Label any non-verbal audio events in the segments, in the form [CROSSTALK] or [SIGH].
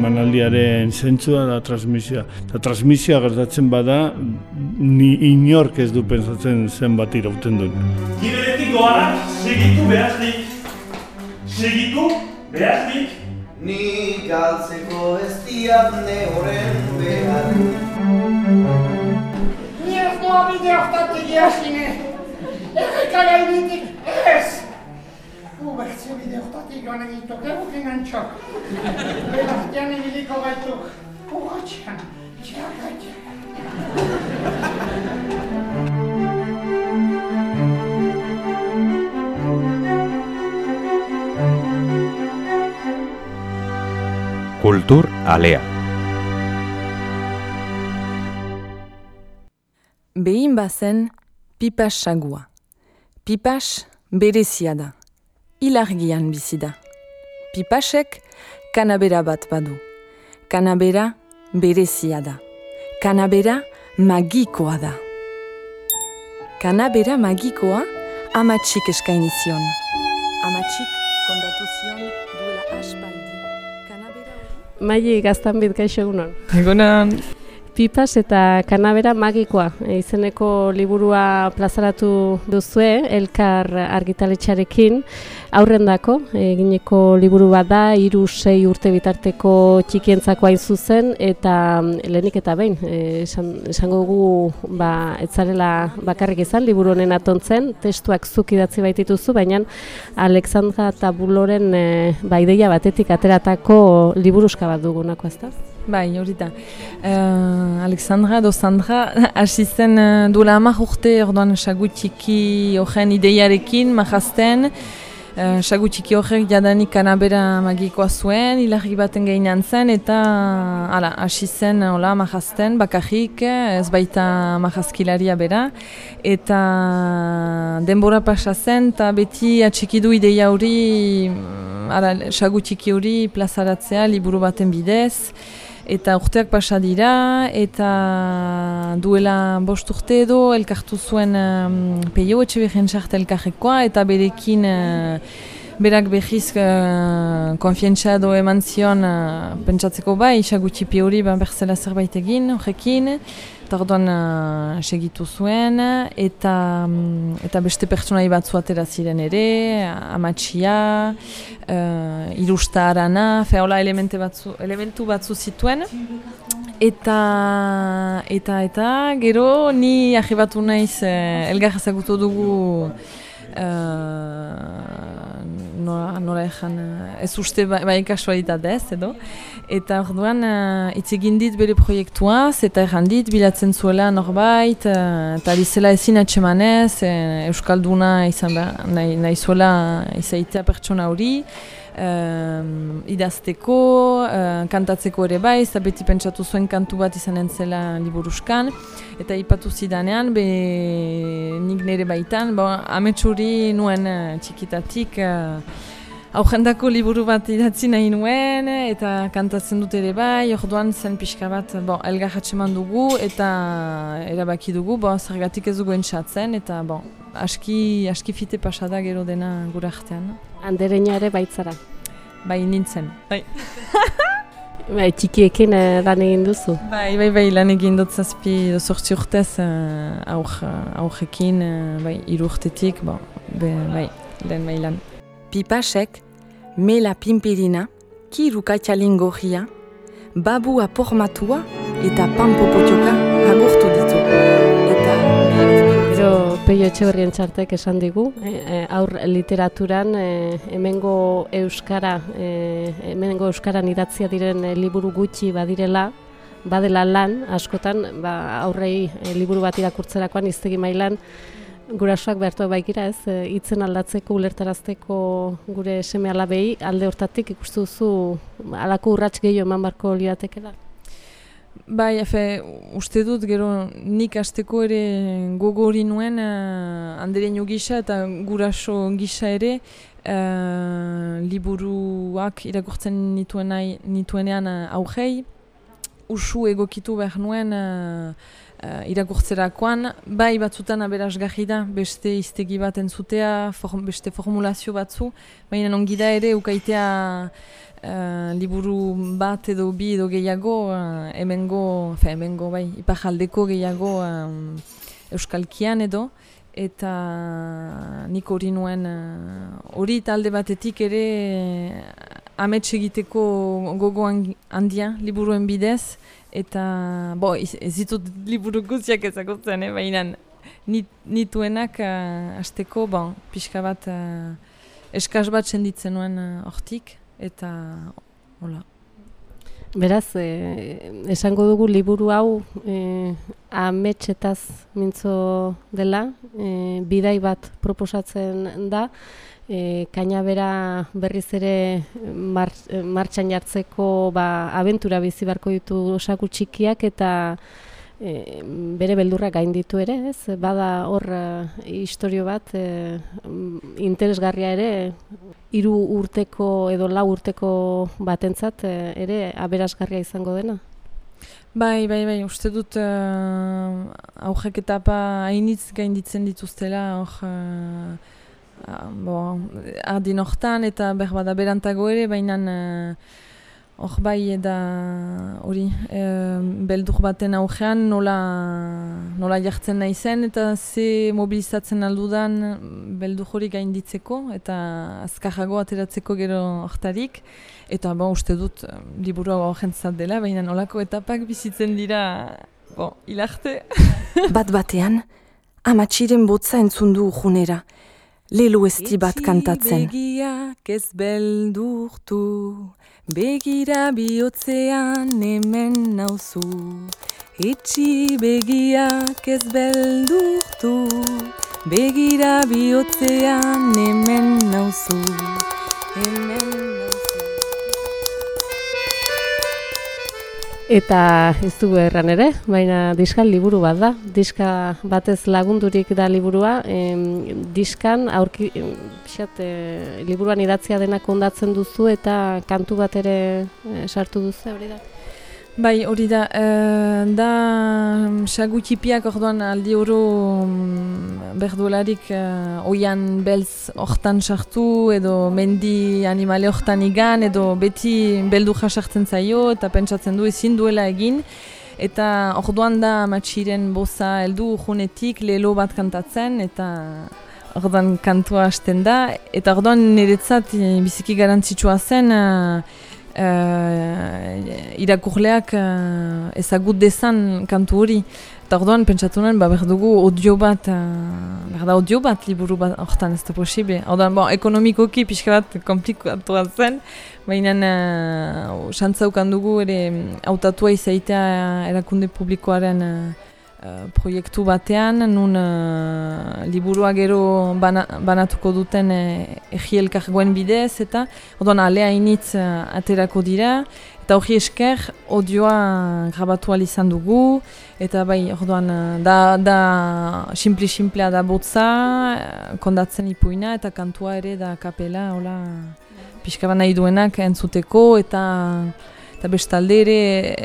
emanaldiaren zentzua da transmisioa. Eta transmisioa gertatzen bada, ni inork ez du pensatzen zenbat irauten duen. Giberetik doanak segitu behaznik. Segitu behaznik. Ni galtzeko ez diat ne horren behar Ni ez doa bide hortatik jasine. Errekara initik ez. Ubertze bide hortatik joan egituk, egukin antxok. Belartian egiliko gaituk. Urratxean, txaka, txaka. Kultur Alea. Behin bazen pipas sagua. Pipas berezia da. Ilargian bizi da. Pipasek kanabera bat badu. Kanabera berezia da. Kanabera magikoa da. Kanabera magikoa amatxik eskaini zion. Amatxik kontatu zion duela aspaldi. Kanabera. Maili gaztan kaixo egunon. Egunon. Pipas eta kanabera magikoa e, izeneko liburua plazaratu duzue, elkar argitaletxarekin, aurrendako, egineko liburu bat da, hiru sei urte bitarteko txikientzako hain zuzen, eta mm, lehenik eta behin, e, esan, esango gu ba, etzarela bakarrik izan, liburu honen atontzen, testuak zuk idatzi baitituzu, baina Alexandra Tabuloren e, ba, ideia batetik ateratako liburuska bat dugunako, ezta? Bai, hori da. Uh, Alexandra edo Sandra [LAUGHS] hasi zen uh, duela hamar urte orduan sagu horren ideiarekin majazten. Uh, sagu txiki horrek jadanik kanabera magikoa zuen, hilarri baten gehinan zen, eta hala, hasi zen hola majazten, bakarrik, ez baita majazkilaria bera. Eta denbora pasa zen, eta beti atxikidu ideia hori, hala, sagu txiki hori plazaratzea liburu baten bidez. Eta urteak pasa dira, eta duela bost urte edo elkartu zuen um, peio etxe behin sart elkarrekoa, eta berekin uh, berak behiz uh, konfientza edo eman zion uh, pentsatzeko bai, isagutxipi hori ba, berzela zerbait egin horrekin, eta orduan uh, segitu zuen, eta, um, eta beste pertsonai batzu atera ziren ere, amatxia, uh, irusta arana, feola elemente batzu, elementu batzu zituen, eta eta eta gero ni arribatu naiz uh, elgar ezagutu dugu Uh, nola, nola ezan, ez uste ba, bai kasualitatez edo. Eta orduan uh, hitz egin dit bere proiektuaz eta erran dit bilatzen zuela norbait uh, eta dizela ezin atxemanez uh, Euskalduna izan behar nahi, nahi zuela izaitea pertsona hori um, idazteko, uh, kantatzeko ere bai, eta beti pentsatu zuen kantu bat izanen zela liburuskan, eta ipatu zidanean, be nik nire baitan, bo, ametsuri nuen uh, txikitatik, uh, Aujendako liburu bat idatzi nahi nuen, eta kantatzen dut ere bai, orduan zen pixka bat, bo, elgar dugu, eta erabaki dugu, bo, zergatik ez dugu entzatzen, eta bo, aski, aski fite pasada gero dena gure artean. Andereina ere baitzara. Bai nintzen. Bai. [LAUGHS] bai, txikiekin uh, lan egin duzu. Bai, bai, bai, lan egin dut zazpi sortzi urtez uh, aurrekin, uh, bai, irurtetik, bo, be, bai, lehen bai lan. Pipasek, mela pimpirina, kirukatxalin gorria, babu apormatua eta pampopotioka agurtu ditu. Gero Peio Etxeberrien txartek esan digu, e, aur literaturan e, hemengo euskara, e, hemengo euskaran idatzia diren liburu gutxi badirela, badela lan askotan, ba, aurrei e, liburu bat irakurtzerakoan iztegi mailan gurasoak behartu baikira ez, hitzen aldatzeko, ulertarazteko gure seme alabei, alde hortatik ikustu duzu alako urrats gehiago eman barko liatekela? Bai, efe, uste dut gero nik asteko ere gogo hori nuen uh, gisa eta guraso gisa ere uh, liburuak irakurtzen nituen nituenean uh, augei, usu egokitu behar nuen uh, uh, irakurtzerakoan, bai batzutan aberasgarri da, beste iztegi bat entzutea, form, beste formulazio batzu, baina ongi da ere ukaitea uh, liburu bat edo bi edo gehiago uh, hemengo, fe, hemengo bai, ipajaldeko gehiago um, euskalkian edo, eta nik hori nuen hori talde batetik ere amets egiteko gogo handia liburuen bidez, eta bo, ez ditut liburu guztiak ezagutzen, eh, baina nit, nituenak uh, azteko, bon, pixka bat uh, eskaz bat senditzen nuen hortik, eta hola. Beraz, eh, esango dugu liburu hau eh, ametsetaz mintzo dela, eh, bidai bat proposatzen da, eh, kainabera berriz ere mar, martxan jartzeko ba, abentura bizi barko ditu osaku txikiak eta e, bere beldurra gain ditu ere, ez? Bada hor uh, istorio bat e, interesgarria ere hiru urteko edo lau urteko batentzat e, ere aberasgarria izango dena. Bai, bai, bai, uste dut uh, aurrek etapa hainitz gainditzen dituztela, hor, uh, uh, ardin hortan eta berbada berantago ere, baina Hor bai da hori e, beldur baten aurrean nola, nola jartzen nahi zen eta ze mobilizatzen aldudan beldur hori gainditzeko eta azkarrago ateratzeko gero hortarik. Eta bo, uste dut liburu hau jentzat dela, baina nolako etapak bizitzen dira bo, hilarte. [LAUGHS] bat batean, amatxiren botza entzundu junera. Lelo esti bat kantatzen. Etxi begiak ez beldurtu, Begira bihotzean hemen nauzu. Itxi begiak ez beldurtu. Begira bihotzean hemen nauzu. Hemen Eta ez du erran ere, baina diska liburu bat da. Diska batez lagundurik da liburua. E, diskan aurki, xat, e, liburuan idatzia dena kondatzen duzu eta kantu bat ere e, sartu duzu, hori da? Bai, hori da, e, da mm, sagutipiak orduan aldi oro mm, berduelarik e, oian belz hortan sartu edo mendi animale hortan igan edo beti beldu jasartzen zaio eta pentsatzen du ezin duela egin. Eta orduan da matxiren boza heldu junetik lelo bat kantatzen eta orduan kantua hasten da. Eta orduan niretzat e, biziki garantzitsua zen uh, irakurleak uh, ezagut dezan kantu hori. Eta orduan pentsatu nuen, ba, behar dugu audio bat, uh, behar da audio bat liburu bat hortan ez da posible. Orduan, bon, ekonomikoki pixka bat komplikatu zen, baina uh, xantzaukan dugu ere autatua izaitea erakunde publikoaren Eh, proiektu batean, nun uh, liburua gero banatuko duten uh, egielkar goen bidez, eta orduan alea initz aterako dira, eta hori esker odioa grabatu izan dugu, eta bai, orduan, da, da simpli-simplea da botza, kondatzen ipuina, eta kantua ere da kapela, hola, pixka nahi duenak entzuteko, eta eta bestalde ere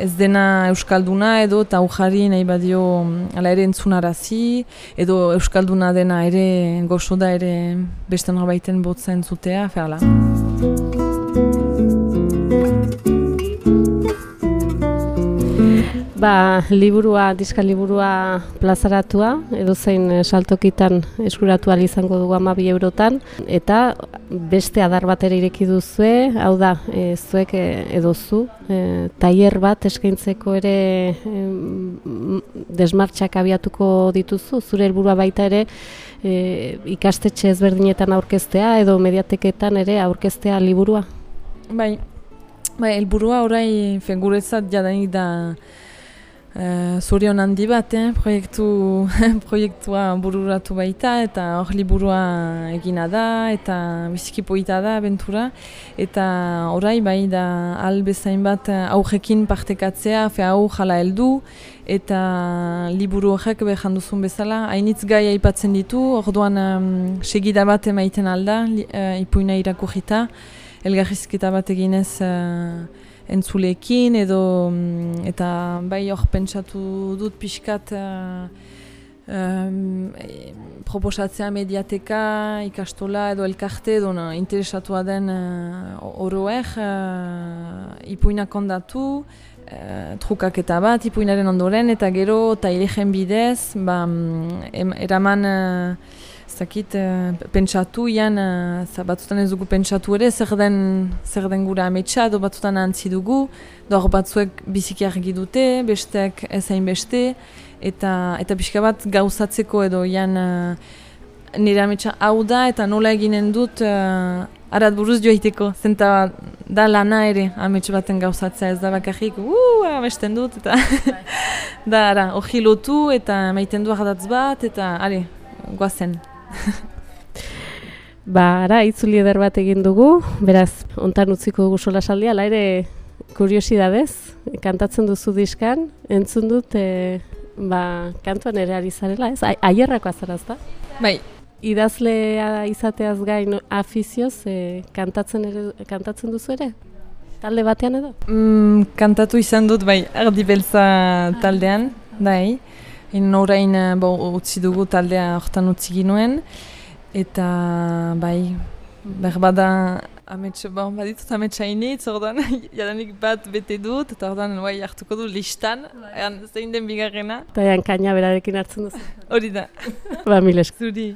ez dena Euskalduna edo eta ujari nahi badio mm, ala ere entzunarazi edo Euskalduna dena ere gozo da ere beste norbaiten botza entzutea, fehala. Ba, liburua, diska liburua plazaratua, edo zein eh, saltokitan eskuratu izango dugu amabi eurotan, eta beste adar bat ere ireki duzue, hau da, e, zuek e, edo zu, e, tailer bat eskaintzeko ere e, desmartxak abiatuko dituzu, zure helburua baita ere e, ikastetxe ezberdinetan aurkeztea, edo mediateketan ere aurkeztea liburua? Bai, bai helburua orai fengurezat jadanik da Uh, Zorion handi bat, eh? proiektu, [LAUGHS] proiektua bururatu baita eta hor liburua egina da eta biziki poita da abentura. Eta orai bai da albezain bat aurrekin partekatzea, fe hau jala heldu. Eta liburu horrek behar duzun bezala, hainitz gai aipatzen ditu, orduan um, segida bat emaiten alda, uh, ipuina irakurita, elgarrizketa bat eginez uh, entzuleekin edo mm, eta bai hor pentsatu dut pixkat uh, um, e, proposatzea mediateka, ikastola edo elkarte edo no, interesatua den uh, oroer uh, ipuinak ondatu, uh, trukaketa bat ipuinaren ondoren eta gero eta bidez, ba, em, eraman uh, zakit, uh, pentsatu ian, uh, batzutan ez dugu pentsatu ere, zer den, zer den gura ametsa, edo batzutan antzi dugu, dor batzuek biziki argi dute, bestek ezain beste, eta eta pixka bat gauzatzeko edo jan uh, nire ametsa hau da eta nola eginen dut uh, arat buruz joaiteko, zenta da lana ere ametsa baten gauzatzea ez da bakarrik, uh, amesten dut, eta [LAUGHS] da, ara, hori lotu eta maiten du bat, eta, are, guazen. [LAUGHS] ba, ara, itzuli eder bat egin dugu, beraz, ontan utziko dugu sola saldia, ala ere, kuriosidadez, kantatzen duzu diskan, entzun dut, e, ba, kantuan ere ari zarela, ez? Aierrako azaraz da? Bai. Idazlea izateaz gain afizioz, e, kantatzen, ere, kantatzen duzu ere? Talde batean edo? Mm, kantatu izan dut, bai, ardi beltza taldean, bai. In orain, eh, bo, utzi dugu taldea hortan utzi ginuen. Eta, bai, berbada Amets, ba, baditut ametsa initz, orduan, [LAUGHS] jadanik bat bete dut, eta orduan, bai, hartuko du listan, egan, zein den bigarrena. Eta egan kaina berarekin hartzen duzu. [LAUGHS] Hori da. [LAUGHS] ba, milesk. Zuri.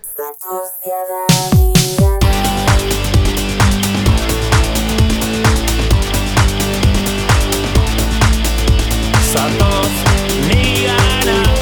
Zatoz nigana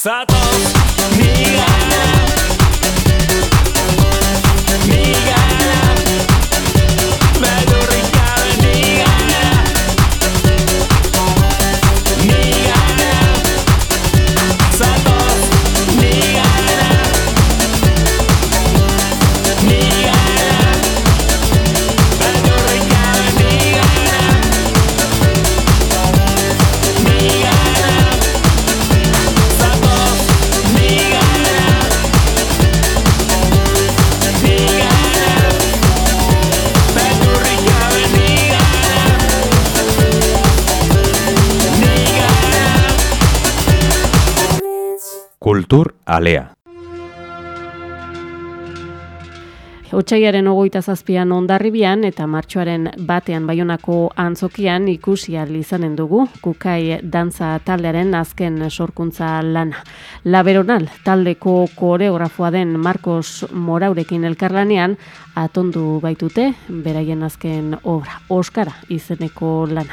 里見えない Kultur alea. Otsaiaren ogoita zazpian ondarribian eta martxoaren batean baionako antzokian ikusi izanen dugu kukai dantza taldearen azken sorkuntza lana. Laberonal taldeko koreografoa den Marcos Moraurekin elkarlanean atondu baitute beraien azken obra, Oskara izeneko lana.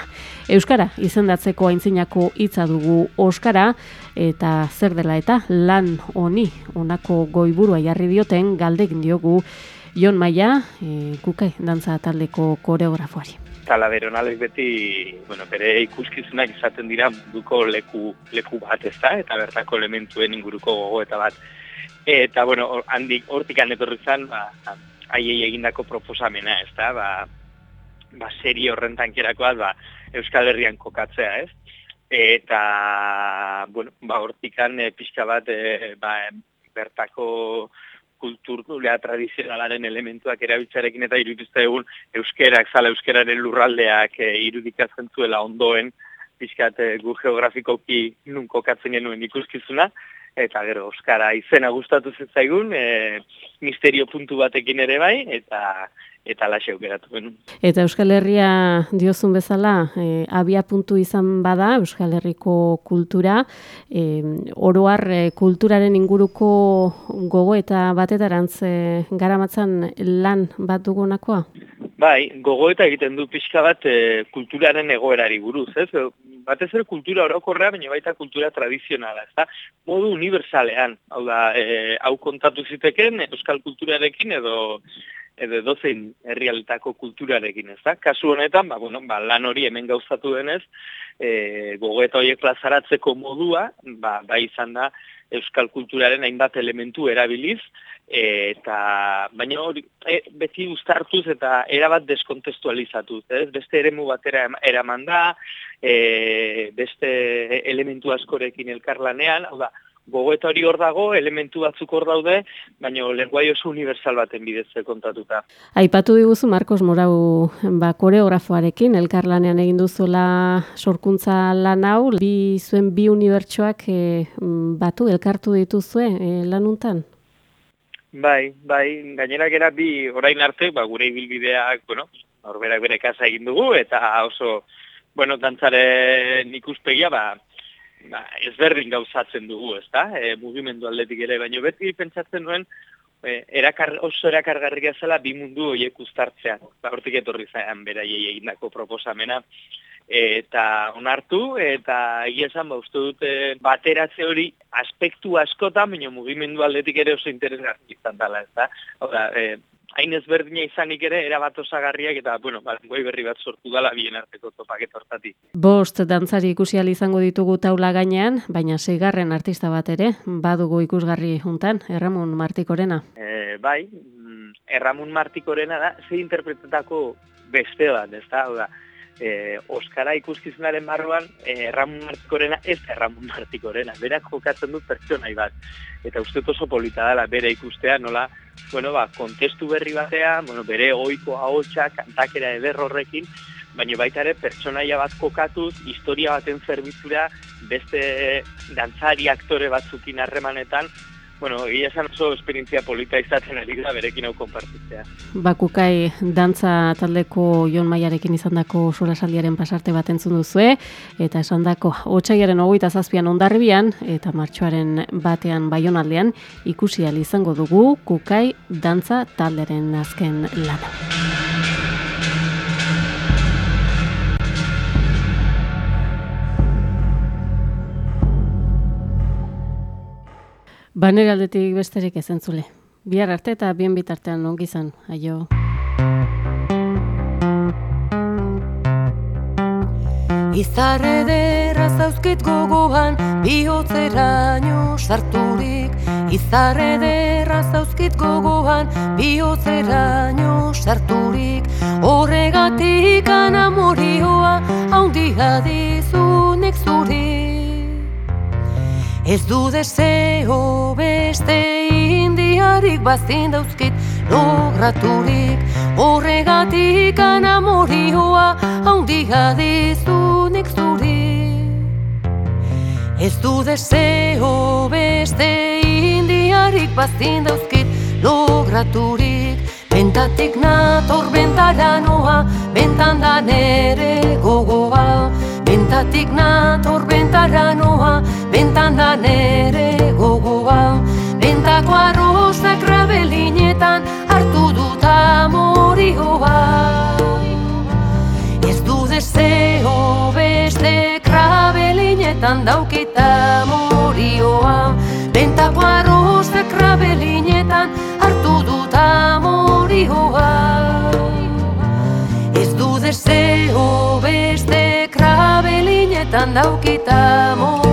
Euskara izendatzeko aintzinako hitza dugu Oskara eta zer dela eta lan honi honako goiburua jarri dioten galdegin diogu Jon Maia, e, kukai dantza taldeko koreografoari. Talaberonalek beti, bueno, bere ikuskizunak izaten dira munduko leku, leku bat ez da, eta bertako elementuen inguruko gogo eta bat. Eta, bueno, handik hortik etorri zen, ba, haiei egindako proposamena, ez da, ba, ba, serie horren tankerakoa, ba, Euskal Herrian kokatzea, ez? Eta, bueno, ba, hortikan e, pixka bat, e, ba, bertako kulturulea tradizionalaren elementuak erabiltzarekin eta iruditza egun euskerak, zala euskeraren lurraldeak e, irudikatzen zuela ondoen, pixkat e, gu geografikoki nun kokatzen genuen ikuskizuna, eta gero Euskara izena gustatu zitzaigun, e, misterio puntu batekin ere bai, eta eta laxe aukeratu genuen. Eta Euskal Herria diozun bezala, e, abia puntu izan bada Euskal Herriko kultura, e, oroar e, kulturaren inguruko gogo eta batetarantz e, garamatzan lan bat dugunakoa? Bai, gogoeta egiten du pixka bat e, kulturaren egoerari buruz, ez? Batez ere kultura orokorrea, baina baita kultura tradizionala, ez da? Modu universalean, hau da, e, hau kontatu ziteken euskal kulturarekin edo edo dozein herrialetako kulturarekin, ez da? Kasu honetan, ba, bueno, ba, lan hori hemen gauzatu denez, e, gogoeta horiek plazaratzeko modua, ba, bai izan da, euskal kulturaren hainbat elementu erabiliz, eta baina hori e, beti uztartuz eta erabat deskontestualizatuz, ez? Beste eremu batera eraman da, e, beste elementu askorekin elkarlanean, hau da, gogoeta hori hor dago, elementu batzuk hor daude, baina lenguai oso universal baten bidez kontatuta. Aipatu diguzu Marcos Morau ba, koreografoarekin, elkarlanean egin duzuela sorkuntza lan hau, bi zuen bi unibertsoak e, batu, elkartu dituzue e, lanuntan? Bai, bai, gainera gera bi orain arte, ba, gure ibilbideak, bueno, horberak bere kasa egin dugu, eta oso, bueno, dantzaren ikuspegia, ba, ba, ezberdin gauzatzen dugu, ezta? E, mugimendu aldetik ere, baina beti pentsatzen nuen, e, erakar, oso erakargarria zela bi mundu horiek uztartzea. Ba, hortik etorri zaian beraiei egindako proposamena, eta onartu, eta egia esan, ba, uste dute bateratze hori aspektu askotan, baina mugimendu aldetik ere oso interesgarri izan dela, ez da? Hau da, e, hain ezberdina izanik ere, erabat osagarriak, eta, bueno, ba, goi berri bat sortu dela bien arteko topaket hortatik. Bost dantzari ikusi izango ditugu taula gainean, baina seigarren artista bat ere, badugu ikusgarri juntan, Erramun Martikorena. E, bai, mm, Erramun Martikorena da, ze interpretetako beste bat, ez da? Hau da, e, Oskara ikuskizunaren barruan, e, Erramun Martikorena ez da Erramun Martikorena, berak jokatzen du pertsonai bat. Eta uste oso polita dela bere ikustea, nola, bueno, ba, kontestu berri batean, bueno, bere oiko ahotsa, kantakera eder horrekin, baina baita ere pertsonaia bat kokatuz, historia baten zerbitzura, beste dantzari aktore batzukin harremanetan, bueno, egia esan oso esperientzia polita izaten ari da berekin hau konpartitzea. Bakukai dantza taldeko Jon Maiarekin izandako solasaldiaren pasarte bat entzun duzue, eta esandako otsaiaren hogeita zazpian ondarribian, eta martxoaren batean baionaldean, ikusi ahal izango dugu kukai dantza talderen azken lana. Banera aldetik besterik ez entzule. Bihar arte eta bien bitartean ongi izan, aio. Izarre derra zauzkit gogoan bihotzeraino sarturik Izarre derra zauzkit gogoan bihotzeraino sarturik Horregatik anamorioa haundia dizunik zuri Ez du deseo beste indiarik bazin dauzkit lograturik Horregatik anamorioa haundia dizunik zuri. Ez du deseo beste indiarik bazin dauzkit lograturik Bentatik nator bentara noa, bentan da nere gogoa. Bentatik nator bentara noa, bentan da nere gogoa. Bentako arrozak rabelinetan hartu dut amorioa. Ez du deseo beste krabelinetan daukita morioa Bentako arrozak krabelinetan hartu dut amorioa Ez du deseo beste krabelinetan daukita morioa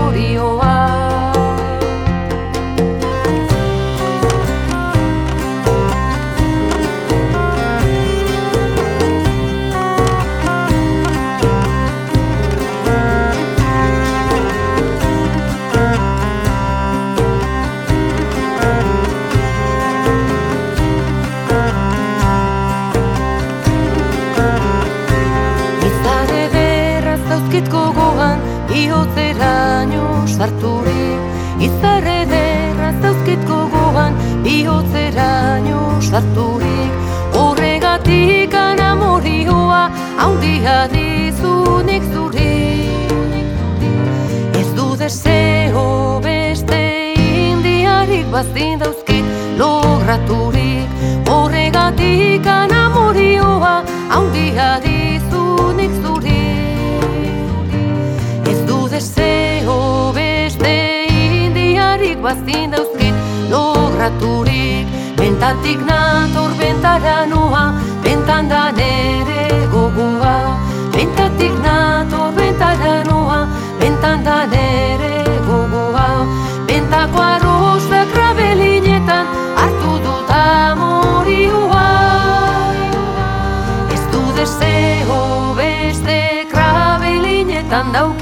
sarturik Izare derraz dauzkit gogoan, bihotzeraino sarturik Horregatik anamorioa, haundia dizunik zuri. Ez du deseo beste indiarik bazin dauzkit lograturik Horregatik anamorioa, haundia dizunik zuri. Ez du deseo bazin dauzkit lograturik Bentatik nator bentara noa, bentan da nere gogoa. Bentatik nator bentara noa, bentan da nere gogoa. Bentako arrozak rabelinetan hartu dut amorioa. Ez du deseo beste krabelinetan daukita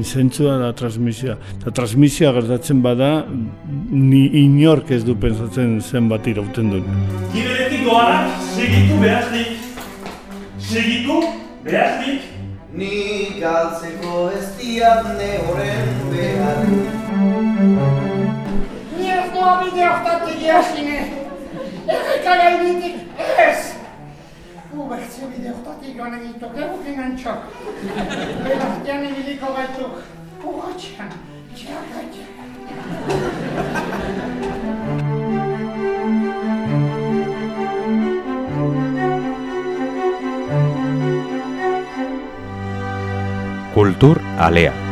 emanaldiaren zentzua da transmisioa. Eta transmisioa gertatzen bada, ni inork ez du pensatzen zenbat irauten duen. Giberetik doanak segitu behaznik. Segitu behaznik. Ni galtzeko ez diat ne horren behar Ni ez doa bide hortatik jasine. Erreka gainetik ez. Ubertze bide hortatik joan egituk, egukin antxok. Belartian ibiliko gaituk. Urratxean, txaka txaka. Kultur Alea.